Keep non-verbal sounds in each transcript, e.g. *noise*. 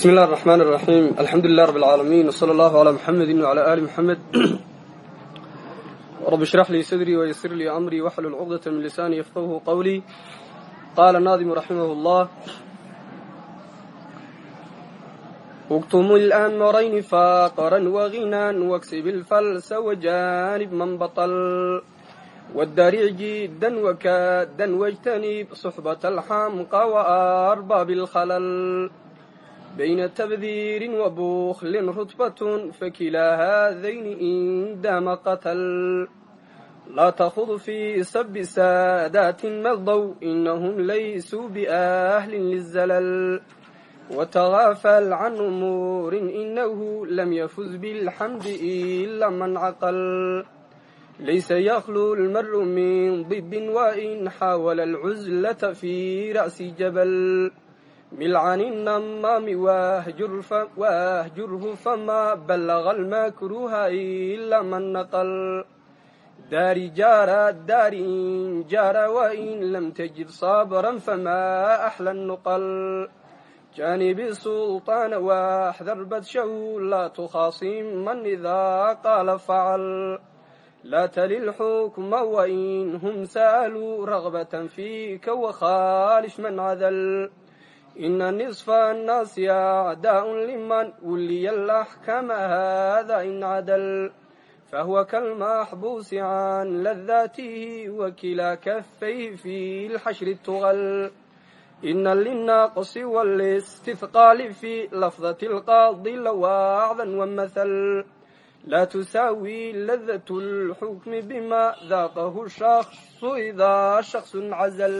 بسم الله الرحمن الرحيم الحمد لله رب العالمين وصلى الله على محمد وعلى آل محمد رب اشرح لي صدري ويسر لي أمري واحلل عقدة من لساني يفقهه قولي قال الناظم رحمه الله اكتم الأمرين فاقرا وغنى واكسب الفلس وجانب من بطل والدرع جدا وكادا واجتنب صحبة الحمقى وأرباب الخلل bayna tabdiirin wa buklin rutbatun fakilaa haadayni indaama qatal laa takhud fii sabi saadaatin magdow inahum laysuu biaahlin lizalal watagaafal can umuurin inahu lam yafuz bilxamdi ila man caqal laysa yaklu lmaru min dibin wa in xaawala alcuzlata fii ra'si jabal milcan inamaami waahjurhu famaa ballaqa almakruha ila man naqal daari jaara daari in jaara wain lam tajid saabran famaa axla nuqal jaanibi sulطaana waaxdar badshahu laa tukhaasim man idaa qaala facal laa tali lxukma wain hum sa'aluu raqbatan fiika wakhaalish man cadal ina niصfa annaasi acdaa'u liman wuliya laxkama hada in cadal fahuwa kalmaxbuusi can ladaatihi wa kilaa kafayhi fi lxashri tuqal ina linnaaqsi wlistihqaali fi lafdati lqaadi lawacdan wamathal laa tusaawi ladat lxukmi bima daaqahu shakhsu idaa shaksu cazl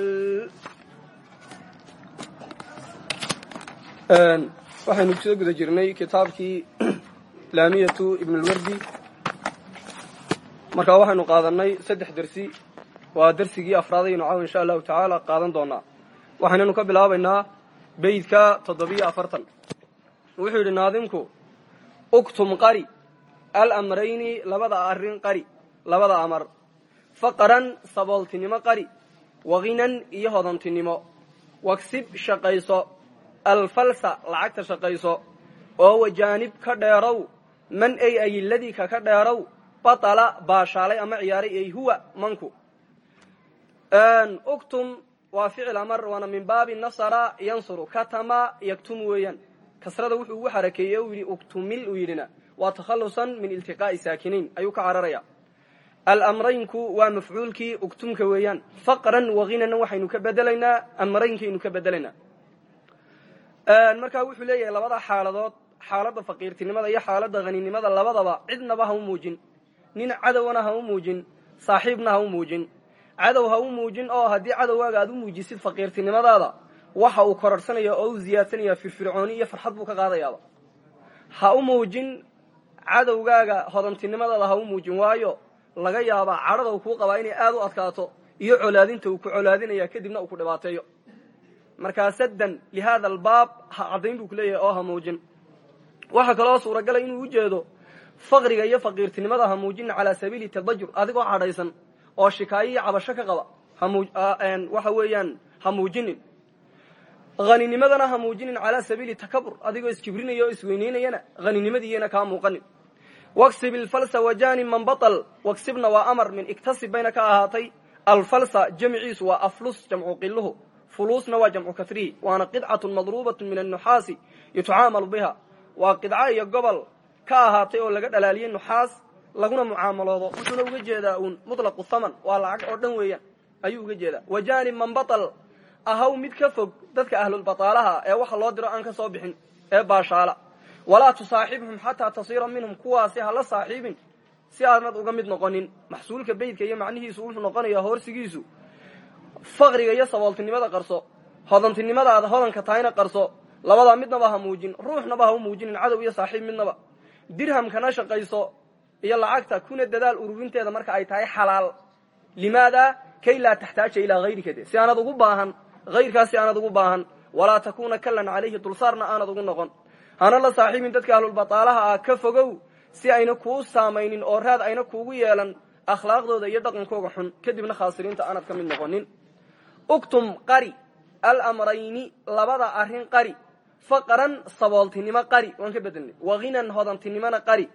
waxaynu ku soo guda jirnay kitaabkii *clears throat* laamiyatu ibn lwardi markaa waxaynu qaadanay saddex dersi waa dersigii afraadaynu caawa insha allahu tacaala qaadan doonaa. Waxaynanu ka bilaabaynaa beydka toddobiyo afartan. Wuxuu yidhi naadimku uktum qari alamrayni labada arrin qari labada amar. Faqran sabooltinimo qari waginan iyo hodantinimo. Wagsib shaqayso alfalsa lacagta shaqayso oo wajaanib ka dheerow man ay ayiladii ka ka dheerow batala baashaalay ama ciyaaray ay huwa manku. Uktum waa ficil amar waana min baabi nasara yansuru katama yaktum weeyaan. Kasrada wuxuu ugu xarakeeyey u yidhi uktumil uu yidhina. Waa takhalusan min iltiqaa'i saakiniin ayuu ka cararaya. Alamraynku waa mafcuulkii uktumka weeyaan. Faqran waginan waxaynu ka bedelaynaa amraynkaynu ka bedelaynaa markaa wuxuu leeyahay labada xaaladood xaaladda faqiirtinimada iyo xaaladda haninimada labadaba cidnaba ha u muujin nin cadowna ha u muujin saaxiibna ha u muujin. Cadow ha u muujin oo haddii cadowgaaga aad u muujisid faqiirtinimadaada waxa uu kororhsanaya oo u ziyaadsanaya firfircooni iyo farxad buu ka qaadayaaba. Ha u muujin cadowgaaga hodantinimadaada ha u muujin waayo laga yaabaa cadhada uu kuu qabaa inay aad u adkaato iyo colaadinta uu ku colaadinaya kadibna uu ku dhibaateeyo markaa saddan lihada albaab ha caddayn buu ku leeyahay oo ha muujin. Waxaa kaloo suuragala inuu ujeedo faqriga iyo faqiirtinimada ha muujinin calaa sabiili tadajur adigoo cadhaysan oo shikaayo iyo cabasho ka qaba waxa weeyaan ha muujinin. Haninimadana ha muujinin calaa sabiili takabur adigoo iskibrinaya oo isweyneynayana haninimadiiyana kaa muuqanin. Waksib ilfalsa wajani man batal waksibna waa amar min iktasib bayna ka ahaatay alfalsa jamciisu waa aflus jamcu qiluhu fuluusna waa jamcu kasrihi waana qidcatun madruubatun min annuxaasi yutucaamalu biha. Waa qidco iyo gobol ka ahaatay oo laga dhalaaliyey nuxaas laguna mucaamaloodo wuxuuna uga jeedaa uun mutlaqu thaman waa lacag oo dhan weeyaan ayuu uga jeedaa. Wajanib man batal ahaw mid ka fog dadka ahlulbataalaha ee waxa loo diro aan ka soo bixin ee baashaala. Walaa tusaaxibhum xataa tasiira minhum kuwaasi hala saaxiibin si aanad uga mid noqonin. Maxsuulka beydka iyo macnihiisu wuxuu noqonayaa hoorsigiisu faqriga iyo sabooltinimada qarso hodantinimadaada hodanka tahayna qarso labadaa midnaba ha muujin ruuxnaba ha u muujinin cadow iyo saaxiib midnaba. Dirhamkana shaqayso iyo lacagta kuna dadaal ururinteeda marka ay tahay xalaal. Limaada kay laa taxtaaja ilaa hayrika si aanad ugu baahan hayrkaas aanad ugu baahan. Walaa takuuna kallan calayhi dulsaarna aanad ugu noqon. Hana la saaxiibin dadka ahlulbataalaha ah ka fogow si ayna kuu saamaynin oo raad ayna kuugu yeelan akhlaaqdooda iyo dhaqankooga xun kadibna khaasiriinta aanad ka mid noqonin uktum qari alamrayni labada arrin qari faqran sabooltinimo qari waan ka bedelnay. Wahinan qari.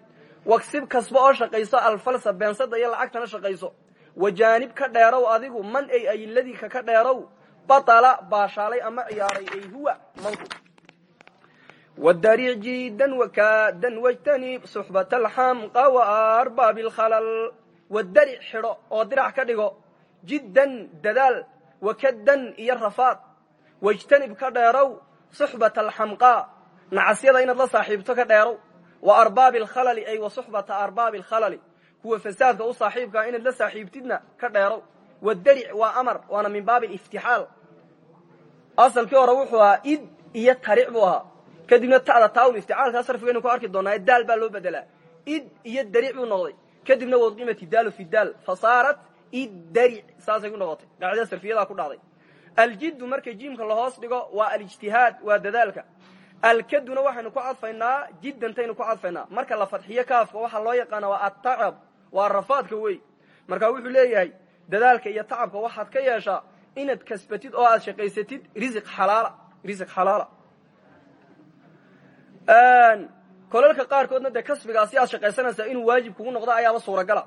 Wagsib kasba oo shaqayso alfalsa beensada iyo lacagtana shaqayso. Wajaanib ka dheerow adigu man ay ayiladii kaka dheerow batala baashaalay ama ciyaaray ay huwa manku. Wadaric jidan wakaadan wajtanib suxbat alxamqa waarbaabi lkhalal wadaric xidho oo dirac ka dhigo jiddan dadaal wakadan iyo rafaad wajtanib ka dheerow suxbat alxamqa nacasyada inaad la saaxiibto ka dheerow wa arbaabi alkhalali ay wa suxbata arbaabi alkhalali kuwa fasaadka u saaxiibkaa inaad la saaxiibtidna ka dheerow wadaric waa amar waana min baabi aliftixaal asalkii hore wuxuu ahaa id iyo taric buu ahaa kadibna ta'da taawul ifticaalkaa sarfigaynu ku arki doonaa daal baa loo bedelaa id iyo daric buu noqday kadibna saarat id daric saasay ku noqotay. Dhacdada sarfiyadaa ku dhacday. Aljiddu marka jiimka lahoos dhigo waa alijtihaad waa dadaalka. Alkaduna waxaynu ku cadfaynaa jiddantaynu ku cadfaynaa marka la fadxiyo kaafka waxaa loo yaqaana waa atacab waa rafaadka wey marka wuxuu leeyahay dadaalka iyo tacabka waxaad ka yeeshaa inaad kasbatid oo aad shaqaysatid risiq xalaala risiq xalaala. Kolalka qaarkoodna dee kasbigaasi aad shaqaysanaysaa inuu waajib kugu noqdo ayaaba suuragala.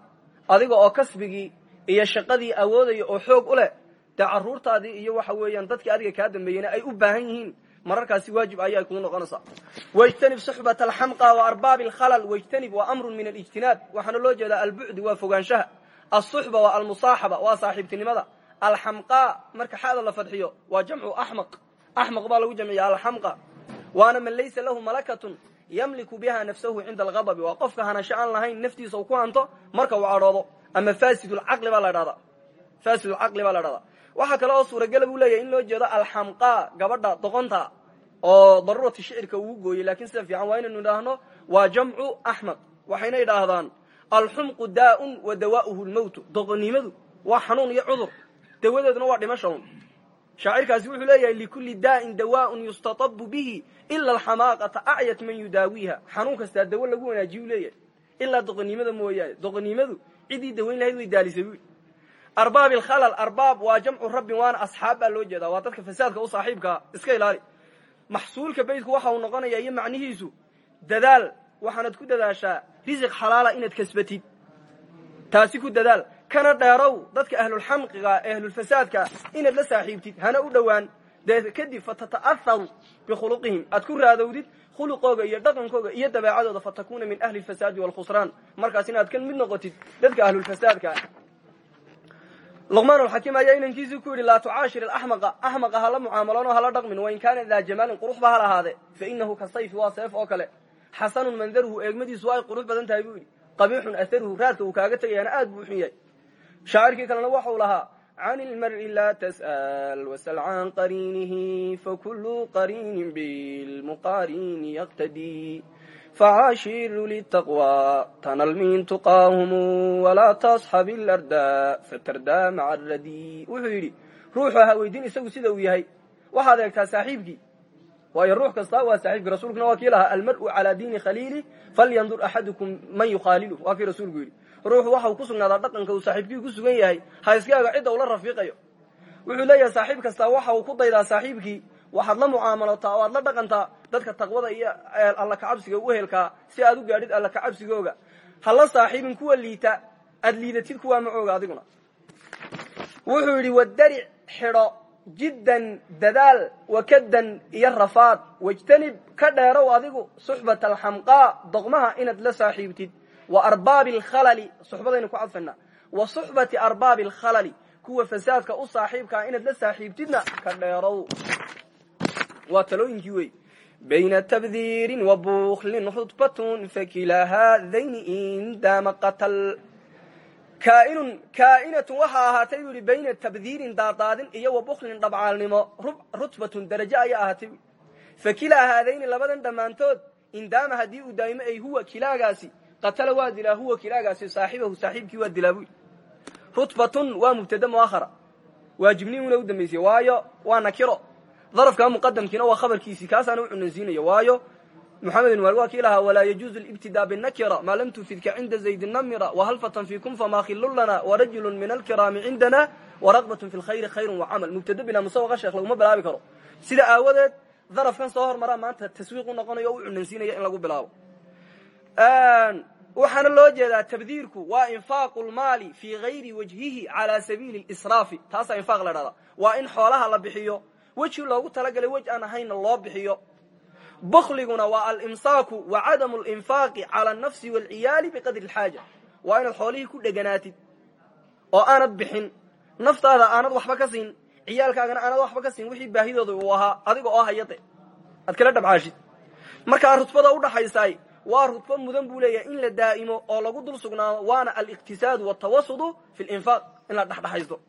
Adiga oo kasbigii iyo shaqadii awoodaya oo xoog u leh dee carruurtaadii iyo waxa weeyaan dadkii adiga kaa dambeeyena ay u baahan yihiin mararkaasi waajib ayay kugu noqonaysaa. Wajtanib suxbat alxamqa wa arbaabi alkhalal wajtanib waa amrun min alijtinaab. Waxaana loo jeedaa albucdi waa fogaanshaha alsuxba waa almusaaxaba waa saaxiibtinimada. Alxamqa marka xada la fadxiyo waa jamcu axmaq axmaq baa lagu jamciya alxamqa. Waana man laysa lahu malakatun yamliku biha nafsahu cinda alghadabi. Waa qofka hanasho aan lahayn naftiisa uu ku hanto marka uu cadhoodo ama fasidulcaqli baa la dhahdaa fasidulcaqli baa la dhahdaa waxaa kale oo suuragela buu leeyahay in loo jeedo alxamqa gabadha doqonta oo daruurati shicirka ugu gooyey laakiin sida fiican waa inaynu idhaahno waa jamcu axmaq waxayna idhaahdaan alxumqu daaun wa dawaa'uhu lmowtu doqonnimadu waa xanuun iyo cudur. Dawadeeduna waa dhimasha un shaacirkaasi wuxuu leeyahay likulli daa'in dawaaun yustatabu bihi ila alxamaaqata acyat man yudaawiiha. Xanuun kastaa dawo lagu wanaajiyu leeyahay. Ilaa doqonnimada mooyaane. Doqonnimadu ciddii dawayn lahayd way daalisay buui arbaabi alkhalal arbaab waa jamcu rabbin waana asxaab baa loo jeedaa. Waa dadka fasaadka u saaxiibkaa iska ilaali. Maxsuulka baydku waxa uu noqonaya iyo macnihiisu. Dadaal waxaanad ku dadaashaa risiq xalaala inaad kasbatid. Taasi ku dadaal. Kana dheerow dadka ahlulxamqiga ahlulfasaadka inaad la saaxiibtid hana u dhowaan. Dee kadib fatata'aharu bikhuluqihim aad ku raadowdid khuluqooga iyo dhaqankooga iyo dabeecadooda fatakuna min ahli lfasaadi waalkhusraan. Markaas inaad ka mid noqotid dadka ahlulfasaadka luqmaan alxakiim ayaa inankiisii ku yidhi laa tucaashir alaxmaqa axmaqa hala mucaamaloonoo hala dhaqmin wain kaana daa jamaalin qurux ba hal ahaade fa inahu ka sayfi waa seef oo kale. Xasanun mandaruhu eegmadiisu ay qurux badan tahay buu yidhi. Qabiixun aharuhu raadka uu kaaga tegayaana aad buu xun yahay. Shaacirkii kalena waxau lahaa can ilmari laa tas'al wasal can qariinihi fakulu qariinin bilmuqarini yaqtadii facaashiru litaqwى tanal min tuqaahumu walaa tasxab ilarda fatardaa maca aradi wuxuu yidhi ruuxu ha weydin isagu sida uu yahay waxaad eegtaa saaxiibkii waayo ruux kasta waa saaxiibkii rasuulkuna waa kii lahaa almar'u calaa diini khaliili falyandur axadukum man yukhaalilu waa kii rasuulku yidhi ruuxu waxau ku sugnaadaa dhaqanka uu saaxiibkii ku sugan yahay ha iskaaga cidda ula rafiiqayo. Wuxuu leeyahay saaxiib kastaa waxa uu ku daydaa saaxiibkii waxaad la mucaamalotaa oo aad la dhaqantaa dadka taqwada iyo alla kacabsiga u ehelkaa si aad u gaadhid alla kacabsigooga. Ha la saaxiibin kuwa liita aad liidatid kuwaa macooga adiguna. Wuxuu yidhi wadaric xidho jiddan dadaal wakadan iyo rafaad. Wajtanib ka dheerow adigu suxbat alxamqaa doqmaha inaad la saaxiibtid wa arbaabi alkhalali suxbadaynu ku cadfanaa wa suxbati arbaabi alkhalali kuwa fasaadka u saaxiibkaa inaad la saaxiibtidna ka dheerow. Waa talooyinkii wey bayna tabdiirin wa buklin rudbatun fakilaa haadayni in daama qatal. Kaainun kaa'inatun waxaa ahaatay buu yihi bayna tabdiirin daadaadin iyo wa buklin dhabcaalnimo rutbatun darajo ayaa ahaatay. Bui fakilaa haadayni labadan dhammaantood in daama haddii uu daa'imo ay huwa kilaagaasi qatala waa dilaa huwa kilaagaasi saaxibahu saaxiibkii waa dilaa buy rutbatun waa mubtada muahara waajibniuna u dambaysay. Waayo waa nakiro. Darafka muqadamkiina waa khabarkiisii kaasaana u cunansiinaya waayo maxamed bin waal waa kii lahaa walaa yajuuzu libtidaa binakira maa lam tufidka cinda zayd namira wahalfatan fiikum famaa khilun lana warajulu min alkiraami cindana waraqbatun fi lkhayri khayrun wacamal mubtada bilaa musawaqa sheekh laguma bilaabi karo. Sida aawadeed darafkan soo hormaraa maanta taswiiq u noqonayo o u cunansiinaya waxaana loo jeedaa tabdiirku waa infaaqu lmaali fii gayri wajhihi calaa sabiili israafi. Taasaa infaaq la dhahdaa. Waa in xoolaha la bixiyo. Weji loogu talagalay wej aan ahaynna loo bixiyo. Bukliguna waa alimsaaku wa cadamu linfaaqi cala anafsi waalciyaali biqadri alxaaja waa inaad xoolihii ku dheganaatid oo aanad bixin. Naftaada aanad waxba ka siin. Ciyaalkaagana aanad waxba ka siin. Wixii baahidooda uu ahaa adiga oo hayade aad kala dhabcaashid markaa rutbada udhaxaysaay waa rutbo mudan buu leeyahay in la daa'imo oo lagu dul sugnaado waana aliqtisaadu watawasudu fi linfaaq in la dhexdhexaysto.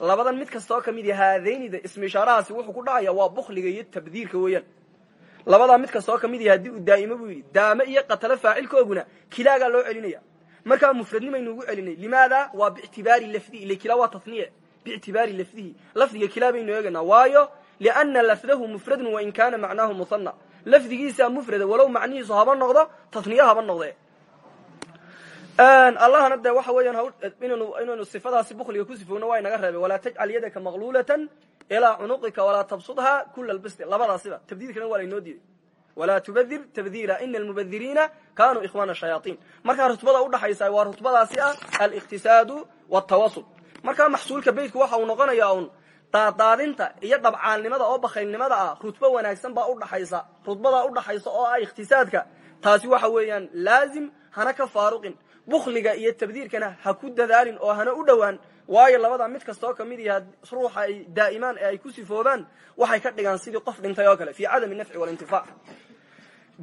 Labadan mid kastoo ka mid ya haadaynida ismishaarahaasi wuxuu ku dhacaya waa bukliga iyo tabdiirka weeyaan. Labadaa mid kastoo ka mid yahay haddii uu daa'imo buu yidhi daame iyo qatalo faacilkooguna kilaagaa loo celinaya. Markaa mufradnimaynu ugu celinay limaada waa biictibaari lafdihi ile kilaa waa taniye biictibaari lafdihi. Lafdiga kilaa baynu eegaynaa waayo liana lafdahu mufradun wain kaana macnaahu muhana lafdigiisaa mufrada walow macnihiisu haba noqdo taniye haba noqde. Allahna de waxa weeyaan inaynu sifadaasi bukliga ku sifowno waa inaga reebay. Walaa tajcal yadaka maqluulatan ilaa cunuqika walaa tabsudha kula lbasti labadaasiba tabdiirkana waa laynoo diiday. Walaa tubadir tabdiira ina almubadiriina kanuu ikhwana shayaaiin markaa rutbada udhaxaysa waa rutbadaasi ah aliqtisaadu watawasul markaa maxsuulka beytku waxa uu noqonaya un daadaadinta iyo dhabcaalnimada oo bakaylnimada ah rutbo wanaagsan baa udhaxaysa rutbadaa udhaxaysa oo ah ikhtisaadka. Taasi waxa weeyaan laazim hana ka faaruqin. Bukliga iyo tabdiirkana ha ku dadaalin oo hana u dhowaan. Waayo labada mid kastoo ka mid yaha ruuxa ay daa'imaan ee ay ku sifoobaan waxay ka dhigaan sidii qof dhintay oo kale fii cadami nafci walintifaac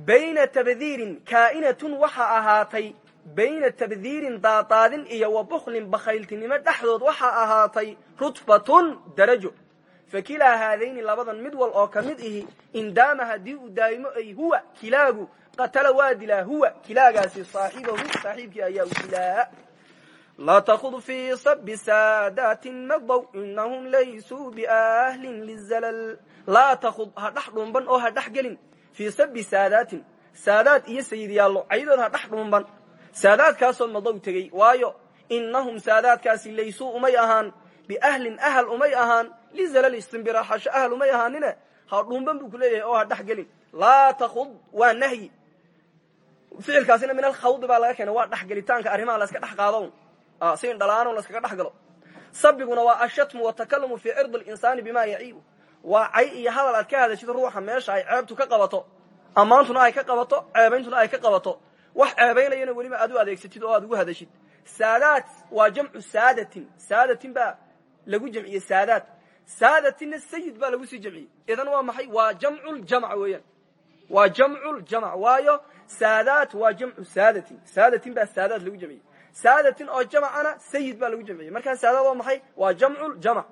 bayna tabdiirin kaa'inatun waxa ahaatay bayna tabdiirin daadaadin iyo wa buklin bakhayltinimo dhexdood waxaa ahaatay rutbatun darajo. Fakilaa haadayni labadan mid wal oo ka mid ihi indaama haddii uu daa'imo ay huwa kilaagu qatala waa dilaa huwa kilaagaasi saaxibahu saaxiibkii ayaa u dilaa. Laa takud fii sabi saadaatin madow inahum laysuu biahlin lizalal. Laa takud ha dhex dhumban oo ha dhex gelin fii sabi saadaatin saadaad iyo sayidyaallo caydood ha dhex dhumban saadaadkaasoo madow tegey. Waayo inahum saadaadkaasi laysuu umay ahaan biahlin ahal umay ahaan lizalal istimbiraxasho ahal umay ahaanine ha dhumban buu ku leeyahay oo ha dhex gelin. Laa takud waa nahyi ficilkaasina min alkhawdi baa laga keenay waa dhexgelitaanka arrimaha la iska dhex qaado si indhalaano la iskaga dhex galo. Sabiguna waa ashatmu watakalumu fii cirdi linsaani bima yaciibu. Waa cay iyo hadal aad ka hadashid ruuxa meesha ay ceebtu ka qabato ammaantuna ay ka qabato ceebayntuna ay ka qabato wax ceebaynayana weliba aad u adeegsatid oo aad ugu hadashid. Saadaad waa jamcu saadatin. Saadatin baa lagu jamciyey saadaad saadatinna sayid baa lagu sii jamciyey. Idan waa maxay? Waa jamculjamc weeyaan. Waa jamculjamc waayo saadaat waa jamcu saadatin. Saadatin baa saadaad lagu jamciyey. Saadatin oo jamcana sayid baa lagu jamciyey. Markaa saadaad waa maxay? Waa jamculjamc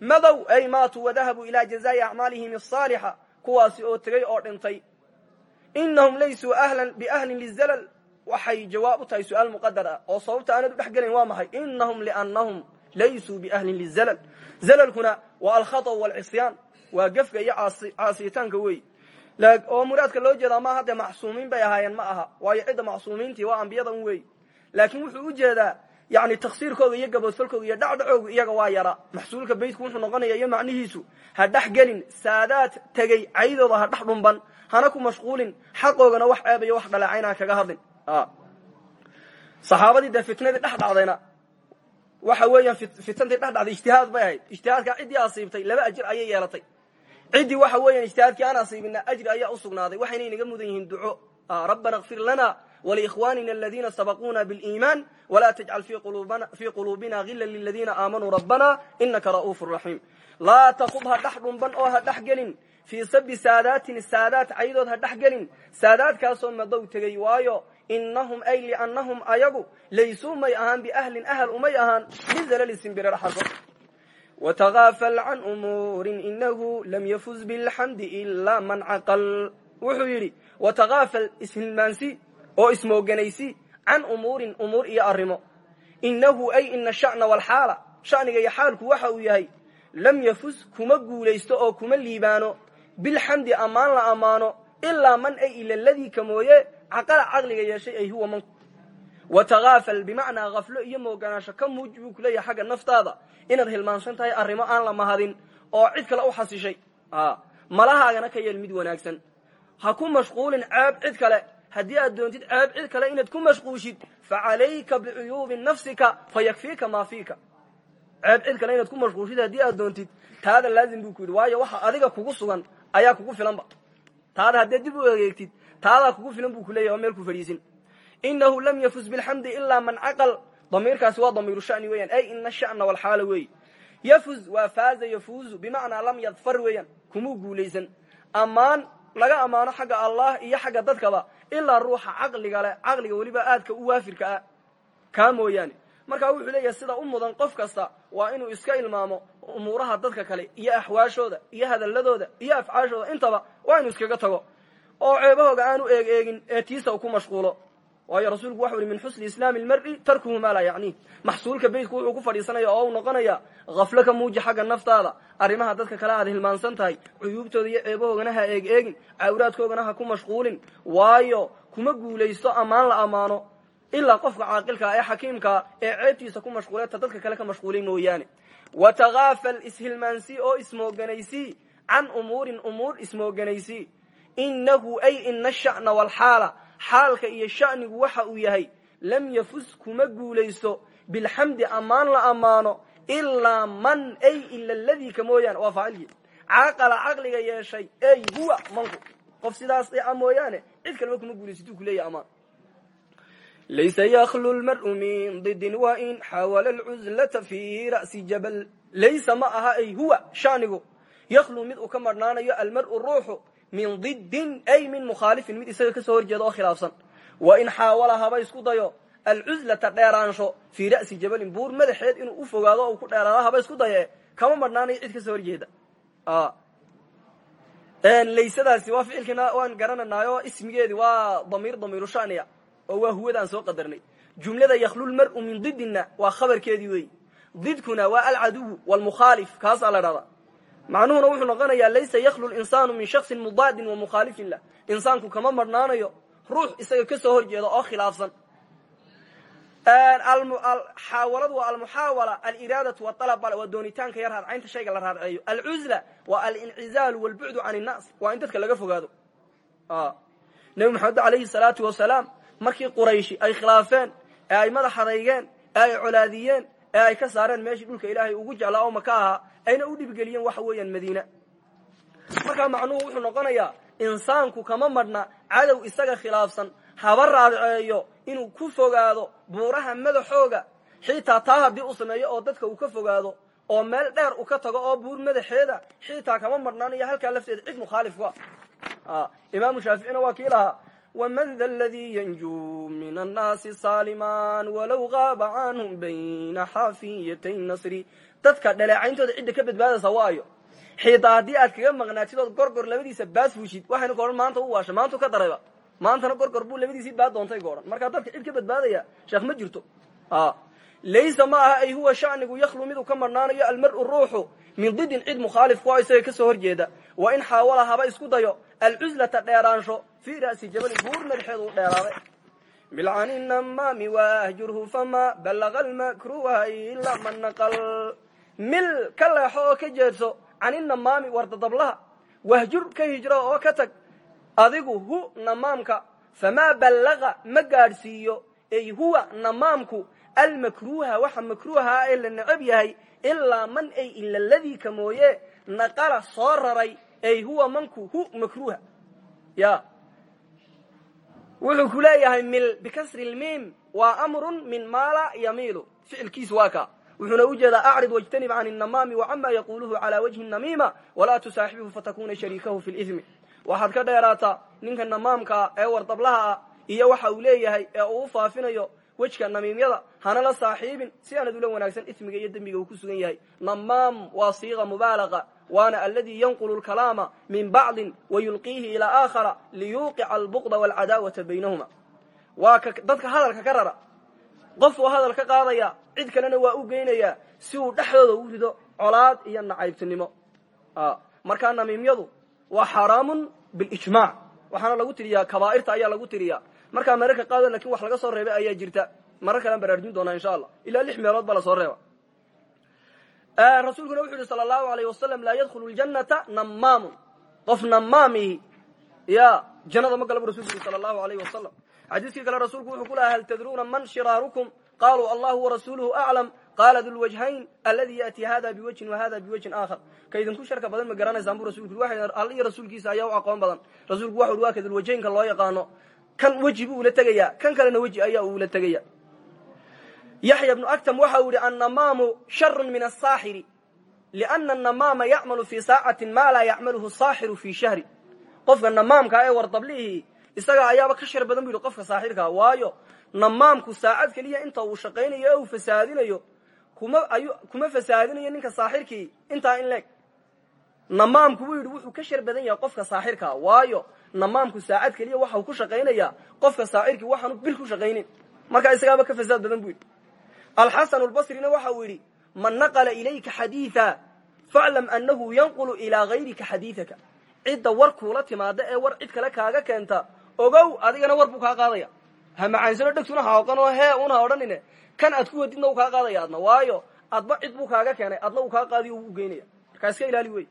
madow ay maatuu wadahabuu ilaa jazaa'i acmaalihim asaalixa kuwaasi oo tegey oo dhintay inahum laysuu ahlan biahlin lizalal waxay jawaab u tahay su'aal muqadar ah oo sababta aanad u dhex gelayn waa maxay inahum liannahum laysuu biahlin lizalal zalalkuna waa alkhata waalcisyaan waa gefka iyo caasiyitaanka weey oo muraadka loo jeedaa maaha dee macsuumiin bay ahaayeen ma aha waayo cidda macsuumiintii waa ambiyada un wey laakiin wuxuu u jeedaa yani taksiirkooga iyo gaboodfalkooga iyo dhacdhacooga iyaga waa yara maxsuulka beydku wuxuu noqonaya macnihiisu ha dhex gelin saadaad tegey caydooda ha dhex dhumban hana ku mashquulin xaqoogana wax ceebayo wax dhaleecaynaa kaga hadlin. Saxaabadii dee fitnadii dhex dhacdayna waxa weeyaan fitantii dhex dhacday ijtihaad bay ahayd. Ijtihaadkaa ciddii asiibtay laba ajir ayay yeelatay. Ciddii waxa weeyaan ijtihaadkii aan asiibina ajri ayaa u sugnaaday. Waxayna inaga mudan yihiin duco. Rabbana kfir lana wlikhwanina aladiina sabaquuna biliimaan wla tajcal fii quluubina hila liladiina aamanuu rabbana inaka ra'uufu raxiim laa taqud ha dhex dhumban oo ha dhex fii sabi saadaatin saadaad caydood ha dhex gelin. Saadaadkaasoo madow tegey waayo inahum ay liannahum ayagu laysuu may ahaan biahlin ahal umay ahaan lizalali simbirarxaso watagaafal can umuurin inahu lam yafuz bilxamdi ilaa man caqal. Wuxuu yidhi watagaafal ishilmaansi oo ismooganaysi can umuurin umuur iyo arrimo. Inahu ay ina sha'na walxaala sha'niga iyo xaalku waxa uu yahay lam yafuz kuma guulaysto oo kuma liibaano bilxamdi ammaan la ammaano ilaa man ay ila ladii ka mooye caqala caqliga yeeshay ay huwa manku watagaafal bimacnaa kaflo iyo mooganaasho ka muuj buu kuleeyahay xagga naftaada. Inaad hilmaansan tahay arrimo aan la mahadin oo cid kale u xasishay. Malahaagana ka yeel mid wanaagsan. Ha ku mashquulin ceeb cid kale. Haddii aad doontid ceeb cid kale inaad ku mashquushid facalayka bicuyuubi nafsika fayakfiika maa fiika. Ceeb cid kale inaad ku mashquushid haddii aad doontid taada laazim buu ku yidhi waayo waxa adiga kugu sugan ayaa kugu filanba taada haddee dib u egeegtid taadaa kugu filan buu kuleyahy oo meel ku fadhiisin inahu lam yafuz bilxamdi ilaa man caqal. Damiirkaasi waa damiiru shani weeyaan. Ay ina shana walxaala weeye yafuz waa faaza yafuuzu bimacnaa lam yadfar weeyaan. Kumuu guulaysan. Ammaan laga ammaano xagga allah iyo xagga dadkaba ilaa ruuxa caqliga leh caqliga weliba aadka u waafirka ah. Kaa mooyaane markaa wuxuu leeyahay sida u mudan qof kasta waa inuu iska ilmaamo umuuraha dadka kale iyo axwaashooda iyo hadaladooda iyo afcaashooda. Intaba waa inuu iskaga tago oo ceebahooga aanu eeg eegin ee tiisa u ku mashquulo. Waayo rasuulku waxau ihi min xusni islaami lmari tarkuhu maa laa yacniih maxsuulka beytku wuxuu ku fadhiisanaya oo u noqonaya khaflo ka muuji xagga naftaada arrimaha dadka kale aad hilmaansan tahay cuyuubtooda iyo ceebahoogana ha eeg eegin cawraadkoogana ha ku mashquulin. Waayo kuma guulaysto ammaan la ammaano ilaa qofka caaqilkaa ee xakiimkaa ee ceebtiisa ku mashquulay ta dadka kale ka mashquulay mooyaane. Watakaafal ishilmaansii oo ismooganaysii can umuurin umuur ismooganaysii inahu ay ina sha'na walxaala xaalka iyo sha'nigu waxa uu yahay lam yafus kuma guulaysto bilxamdi ammaan la ammaano ilaa man ay ila ladii ka mooyaane. Waa faacilkii caqala caqliga yeeshay ey huwa manku. Qof sidaas a mooyaane cid kaleba kuma guulaysatuu kuleeyahy amaan laysa yaklu lmar'u min didin wain xawala lcuzlata fi ra'si jabal laysa ma aha ay huwa shanigu yaklu mid uu ka marhnaanayo almar'u ruuxu min didin ay min mukhaalifin mid isaga ka soo horjeeda oo khilaafsan wain xaawala haba isku dayo alcuzlata dheeraansho fii ra'si jabalin buur madaxeed inuu u fogaado o ku dheeraado haba isku daye kama marhnaanayo cid ka soo horjeeda laysadaasi waan garananaayo ismigeedi waa damiir damiiru shaniya oo waa huwadaan soo qadarnay. Jumlada yaklu lmar'u min didina waa khabarkeedii weeyi didkuna waa alcaduw wlmukhaalif kaasaa la dhahdaa. Macnuhuna wuxuu noqonayaa laysa yaklu linsaanu min shaksin mudaadin wa mukhaalifin lah. Insaanku kama marhnaanayo ruux isaga ka soo horjeeda oo khilaafsan. Xaawaladu waa almuxaawala aliraadatu waalab waa doonitaanka iyo raadcaynta shayga la raadceeyo. Alcuzla waa alincizaalu walbucdu can innaas waa in dadka laga fogaado. Nebi maxamed alayhi salaatu wasalaam markii qurayshi ay khilaafeen ee ay madax adeygeen ee ay colaadiyeen ee ay ka saareen meeshii dhulka ilaahay ugu jeclaa oo maka ahaa ayna u dhibgeliyeen waxa weeyaan madiina. Markaa macnuhu wuxuu noqonayaa insaanku kama madhna cadow isaga khilaafsan haba raadceeyo inuu ku fogaado buuraha madaxooga. Xiitaa taa haddii u sameeyo oo dadka uu ka fogaado oo meel dheer u ka tago oo buur madaxeeda xiitaa kama madhnaanayo halkaa lafteeda cid mukhaalif ku ah imaamu shaaficina waa kii lahaa wman da ladii yanjuu min annaasi saaliman walow qaaba canhum bayna xaafiyatay nasri dadka dhaleecayntooda cidda ka badbaadaysa waayo xiitaa haddii aad kaga maqnaatid ood gorgor labadiisa baad fuushid waxaynu goodhan maanta u waasha maantu ka darayba maantana gorgor buu labadiisii baad dadka cid ka badbaadaya sheekh ma jirto laysa ma ay huwa shanigu yaklu miduu ka marhnaanayo almar'u ruuxu min didin cid mukhaalif ku isaga ka soo horjeeda wa in xaawala haba isku dayo alcuzlata dheeraansho fii ra'si jabalin buur madaxeed uu dheeraaday bilcani namaami waahjurhu fama balaga almakruha ila man naqal. Mil ka leexo oo ka jeedso cani namaami wardadablaha wahjur ka hijro oo ka tag adigu hu namaamka. Famaa ballaga ma gaadhsiiyo. Ay huwa namaamku almakruha waxa makruuha ee la necab yahay ilaa man ay ila ladii ka mooye naqala soo raray. Ay huwa manku hu makruha ya wuxuu ku leeyahay mil bikasri lmiim waa amrun min maala yamiilu ficilkiisu waa ka wuxuuna u jeedaa acrid wاjtanib can الnamaami wcama yaquluhu calى wajhi الnamiima walaa tusaaxibhu fatakuna shariikahu fi اlإثmi waxaad ka dheeraataa ninka namaamkaa ee wardablaha ah iyo waxa uu leeyahay ee uu faafinayo wejka namiimyada hana la saaxiibin si aanad ula wanaagsan ismiga iyo dembiga uu ku sugan yahay. Namaam waa siiqa mubaalaqa waana aladi yanqulu lkalaama min bacdin wayulqiihi ilaa aakhara liyuuqica albuqda walcadaawata baynahuma. Waa ka dadka hadalka ka rara qofuu hadal ka cid kalena waa u geynayaa si uu dhexdooda u rido colaad iyo nacaybtinimo. Markaa namiimyadu waa xaaraamun bilijmac waxaana lagu tiriyaa kabaa'irta ayaa lagu tiriyaa markaa mararka qaado laakiin wax laga soo reebay ayaa jirta. Marar kalean baraarujin doonaa insha allah. Ilaa lix meelood baa la soo reeba. Rasuulkuna wuxu yihi sala allahu alayh wasalam laa yadkhulu ljanata namaamun qof namaamihi ya jannada ma gala bu rasulku yiri sala allahu alayh wasalam xadiiskii kale rasuulku wuxuu ku lahaa hal tadruuna man shiraarukum? Qaluu allahu warasuuluhu aclam qaala dulwajhayn aladi yaأti hada biwajhin wahada biwajhin aakhar. Ka idinku sharka badan ma garanaysaan bu rasulku yiri all iyo rasuulkiisa ayaa u aqoon badan. Rasuulku waxu uri waa ka dulwajhaynka loo yaqaano kan weji buu ula tegaya kan kalena weji ayaa uu ula tegaya yaxya bnu actam waxa uu yihi annamaamu sharu min asaaxiri liana anamaama yacmalu fii saacatin maa laa yacmaluhu saaxiru fii shahri. Qofka namaamka ee wardablihii isaga ayaaba ka shar badan bu yidhi qofka saaxirkaa waayo namaamku saacad keliya inta uu shaqaynayo ee uu fasaadinayo kuma ay kuma fasaadinayo ninka saaxirkii intaa in leeg. Namaamku buu yidhi wuxuu ka shar badan yahay qofka saaxirkaa waayo namaamku saacad keliya waxa uu ku shaqaynayaa qofka saaxirkii waxaanu bil ku shaqaynin. Markaa isagaaba ka fasaad badan bu yidhi. Alxasan lbasrina waxa uu yidhi man naqla ilayka xadiiثa faclam anahu yanqulu ilaa gayrika xadiiثaka cidda war kuula timaada ee war cid kale kaaga keenta ogow adigana war buu kaa qaadaya. Ha macaansano dhegtuna ha oqan oo hee una odhanine. Kan aad ku wadidna uu kaa qaadaya adna waayo. Adba cid buu kaaga keenay adna uu kaa qaadiyo uu geynaya markaa iska ilaali wey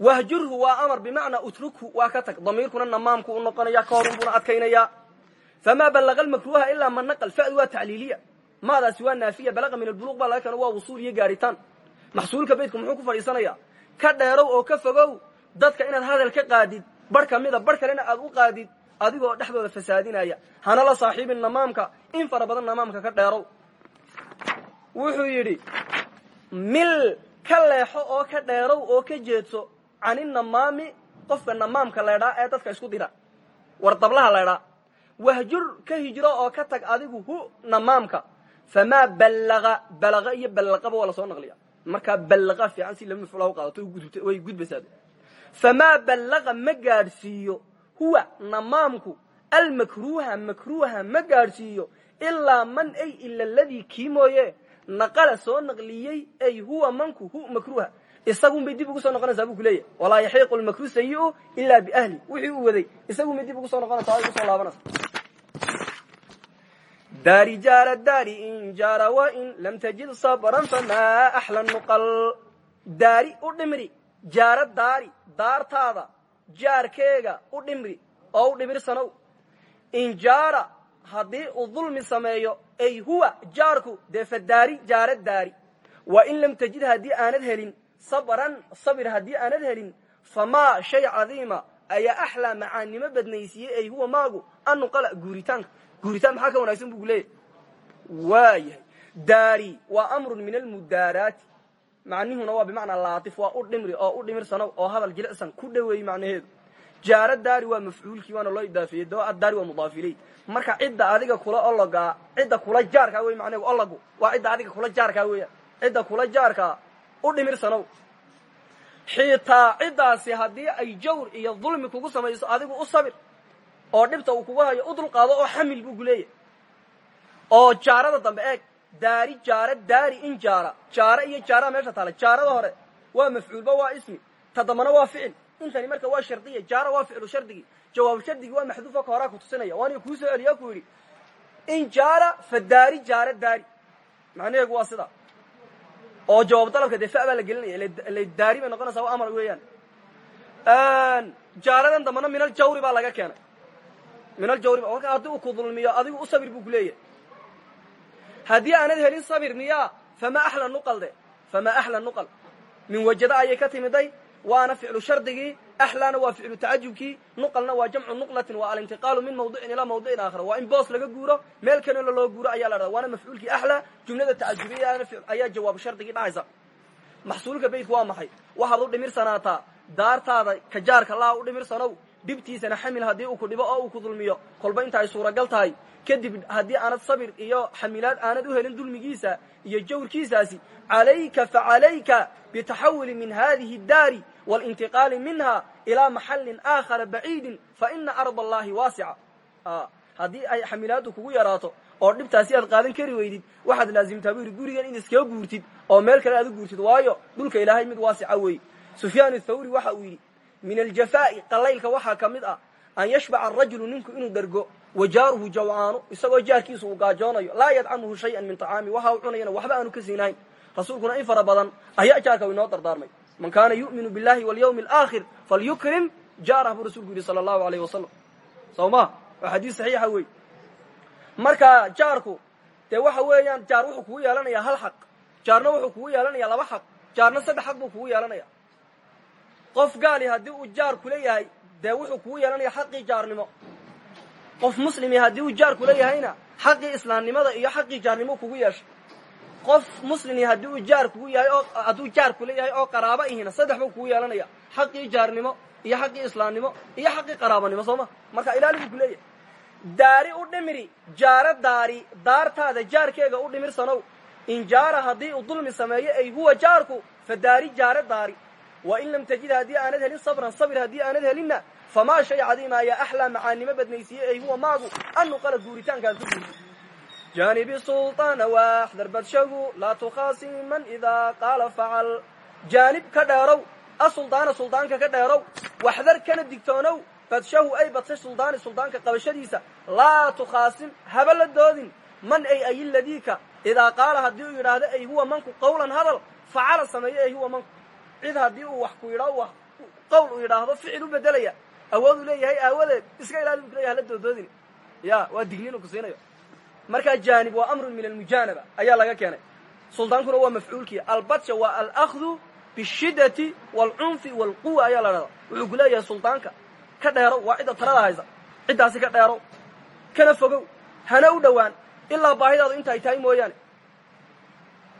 wahjurhu waa amar bimacnaa utrukhu waa ka tag. Damiirkuna namaamku u noqonaya ka horun buuna adkaynaya famaa balaga lmakruha ilaa man naql fadu waa tacliiliya. Maadaasi waa naafiya balaqa min albuluq baa laga keeno waa wusuul iyo gaaritaan. Maxsuulka baydku muxuu ku fadhiisanaya ka dheerow oo ka fogow dadka inaad hadal ka qaadid bar ka mida bar kalena aad u qaadid adigoo dhexdooda fasaadinaya. Hana la saaxiibin namaamka in fara badan namaamka ka dheerow. Wuxuu yidhi mil ka leexo oo ka dheerow oo ka jeedso caninamaami qofka namaamka leedhaa ee dadka isku dira. War dablaha leedhaa wahjur ka hijro oo ka tag adigu hu namaamka. Famaa ballaqa balaqa iyo ballaqaba waa la soo naqliya. Markaa ballaqa fiican si lama mafcuula u qaadato way gudbaysaa famaa ballaqa ma gaadhsiiyo. Huwa namaamku almakruuha makruuha ma gaadhsiiyo. Ilaa man ay ila ladii kii naqala soo naqliyey ay huwa manku hu makruuha isagun bay dib ugu soo noqonaysaa bu ku leeyahy walaa yaxiiqu lmakru sayi'u ilaa biahli. Wixii uu waday isagun bay dib ugu soo noqonaysaa ay ku soo laabanaysa daari jaara daari in jaara wain lam tajid sabran famaa axla nuqal. Daari u dhimri jaara daari daartaada jaarkeega u dhimri oo u dhimirsanow in jaara haddii uu dulmi sameeyo ay huwa jaarku dee fa daari jaara daari. Wa in lam tajid haddii aanad helin sabran sabir haddii aanad helin famaa shay cadiima ayaa axlaa macaannimo badnaysiiyey ay huwa maagu annuqala guuritaanka guuritaan maxaa ka wanagsan bu leeyahy waayahay. Daari waa amrun min almudaaraati. Macnihuna waa bimacnaa laatif waa u dhimri oo u dhimirsanow oo hadal jilicsan ku dhoweeyey macnaheedu. Jaara daari waa mafcuulkii waana loo idaafeeyey. Doo addaari waa mudaaf marka cidda adiga kula ologaa cidda kula jaarkaa wey macnaheedu ologu waa cidda adiga kula jaarkaa weeyaan cidda kula jaarkaa u dhimirsanow xiitaa ciddaasi haddii ay jawr iyo dulmi kugu samayso adigu u sabir oo dhibta uu kugu hayo u dulqaado oo xamil buu ku leeyahay. Oo jaarada dambe eeg daari jaara daari in jaara. Jaara iyo jaara meesha taala. Jaarada hore waa mafcuulba waa ismi. Ta dambana waa ficil. Intani marka waa shardiya jaara waa ficlu shardigii. Jawaabu shardigii waa maxduufa ka horaa ku tusinaya. Waana kuu soo celiya ku yidhi in jaara fa daari jaara daari. Macnaheegu waa sida oo jawaab dalabka dee fa baa la gelinaya ila daari bay noqonaysaa waa amar weeyaan. Jaaradan dambana min aljawri baa laga keenay. Min aljawri marka haddii uu ku dulmiyo adigu u sabir buu ku leeyahay. Haddii aanad helin sabir miyaa famaa axla nuqal de famaa axla nuqal. Min wajada ayay ka timiday waana ficlu shardigii axlaana waa ficlu tacajubkii nuqalna waa jamcu nuqlatin waa alintiqaalu min mawdicin ilaa mawdicin aakhara waa in boos laga guuro meel kalena loo guuro ayaa la dhahda waana mafcuulkii axla jumlada tacajubiya ayaa jawaabu shardigii dhacaysa maxsuulka beytku waa maxay waxaad u dhimirsanaataa daartaada ka jaarka laa u dhimirsanow dhibtiisana xamil haddii uu ku dhibo oo uu ku dulmiyo kolba inta ay suuragal tahay kadib haddii aanad sabir iyo xamilaad aanad u helin dulmigiisa iyo jawrkiisaasi calayka facalayka bitaxawuli min hadihi اdaari waاlintiqaali minha ilaa maxalin aakhara baciidin faina ard allahi waasica haddii ay xamilaaddu kugu yaraato oo dhibtaasi aad qaadan kari weydid waxaad laazimtaa bu yidhi gurigan in iskaga guurtid oo meel kale aad u guurtid waayo dhulka ilaahay mid waasica weeye sufyaan thawri waxa uu yidhi min aljafaa'i qalaylka waxaa ka ah an yashbaca arajulu ninku inuu dhergo wa jaaruhu isagoo jaarkiisa uu gaajoonayo laa yadcamuhu shayan min طacaami waxa uu cunayana waxba aanu ka siinahayn rasuulkuna in fara ayaa jaarka inoo dardaarmay man kaana yu'minu billahi walyawmi alaakhir falyukrim jaarah buu rasulku yidhi sala allahu alayh wasalam soo ma waa xadiis saxiixa wey marka jaarku dee waxa weeyaan jaar wuxuu kugu yeelanayaa hal xaq. Jaarna wuxuu kugu yeelanayaa laba xaq. Jaarna saddex xaq buu kugu yeelanaya qof gaali haddii uu jaar kula yahay dee wuxuu kugu yeelanaya xaqii jaarnimo. Qof muslimi haddii uu jaar kula yahayna xaqii islaamnimada iyo xaqii jaarnimo kugu yeeshay qof muslimi haddii uu jaar kugu yahay oo hadduu jaar kula yahay oo qaraabo ihina saddex buu kugu yeelanaya. Xaqii jaarnimo iyo xaqii islaamnimo iyo xaqii qaraabanimo soo ma? Marka ilaali buu ku leeyahay. Daari u dhimiri jaaro daari daartaada jaarkeega u dhimirsanow in jaara haddii uu dulmi sameeyo ay huwa jaarku fa daari jaaro daari. Wa in lam tajid haddii aanad helin sabran sabir haddii aanad helinna famaa shay cadiima ayaa axlaa macaanimo badnaysiiyey ay huwa maagu an nuqala guuritaankaan ku guurto jaanibi sulطaana waaxdar badshagu laa tukhaasiman idaa qaala facal jaanib ka dheerow asuldaana suldaanka ka dheerow waxdar kana digtoonow badshahu ay badshay suldaani suldaanka qabashadiisa laa tukhaasim haba la doodin man ay ayiladiika idaa qaala haddii uu yidhaahdo ay huwa manku qawlan hadal facala sameeyo ay huwa manku cid haddii uu wax ku yidhao qowl uu yidhaahdo ficil u bedelaya awood uu leeyahay aawadeed iska ilaali bu kuleyahay hala doodoodin ya waa digniinu ku siinayo markaa jaanib waa amrun min almujaanaba ayaa laga keenay. Suldaankuna waa mafcuulkii. Albatsha waa alahdu bishidati waalcunfi waalquwa ayaa la dhahdaa wuxuu ku leeyahay suldaanka ka dheerow waa cidda talada haysa. Ciddaasi ka dheerow kana fogow hana u dhowaan ilaa baahidaadu inta ay tahay mooyaane.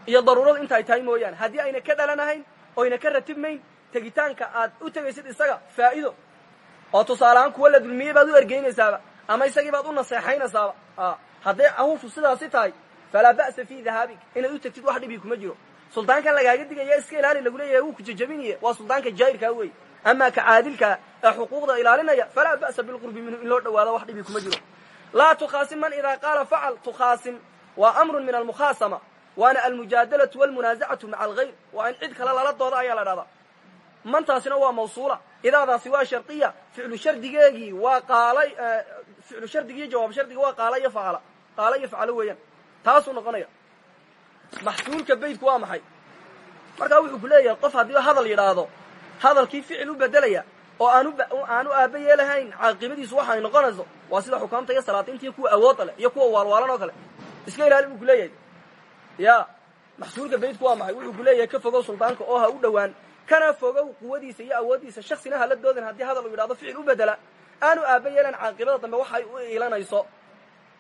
Iyo daruuradu inta ay tahay mooyaane. Haddii ayna ka dhalanahayn oyna ka ratibmayn tegitaanka aad u tegaysid isaga faa'ido oo tusaaleahaan kuwa la dulmiyey baad u ergeynaysaaba ama isagii baad u naseexaynaysaaba hadday hawshu sidaasi tahay falaa ba'sa fii dahaabik inaad u tegtid wax dhibii kuma jiro. Suldaankan lagaaga digaya iska ilaali lagu leeyahay wuu ku jajabinaye waa suldaanka jaa'irkaa wey amaa ka caadilkaa xuquuqda ilaalinaya falaa ba'sa bilqurbi minhu in loo dhawaado wax dhibii kuma jiro. Laa tukhaasim man idaa qaala facal tukhaasim waa amrun min almukhaasama waana almujaadalatu walmunaazacatu maca alghayr waa in cid kale lala dooda ayaa la dhahdaa. Mantaasina waa mawsuula. Idaadaasi waa shardiya ficlu shardigeegii waa qaalay ficlu shardigiiyo jawaab shardiga waa qaala iyo qaala iyo facalo weeyaan taasuu noqonaya. Maxsuulka beytku waa maxay? Markaa wuxuu ku leeyahay qof haddii hadal yidhaahdo hadalkii ficil u bedelaya oo aanu aaba yeelahayn caaqibadiisu waxa ay noqonayso waa sida xukaamta iyo salaatiinta iyo kuwa awoodda leh iyo kuwa waalwaalan oo kale. Iska ilaali buu ku leeyahay. Ya maxsuulka beytku waa maxay? Wuxuu ku leeyahay ka fogow suldaanka oo ha u dhowaan kana fogow quwadiisa iyo awooddiisa shaksina hala doodan haddii hadal uu yidhahdo ficil u bedela aanu aaba yeelan caaqibada dambe waxa ay u iilanayso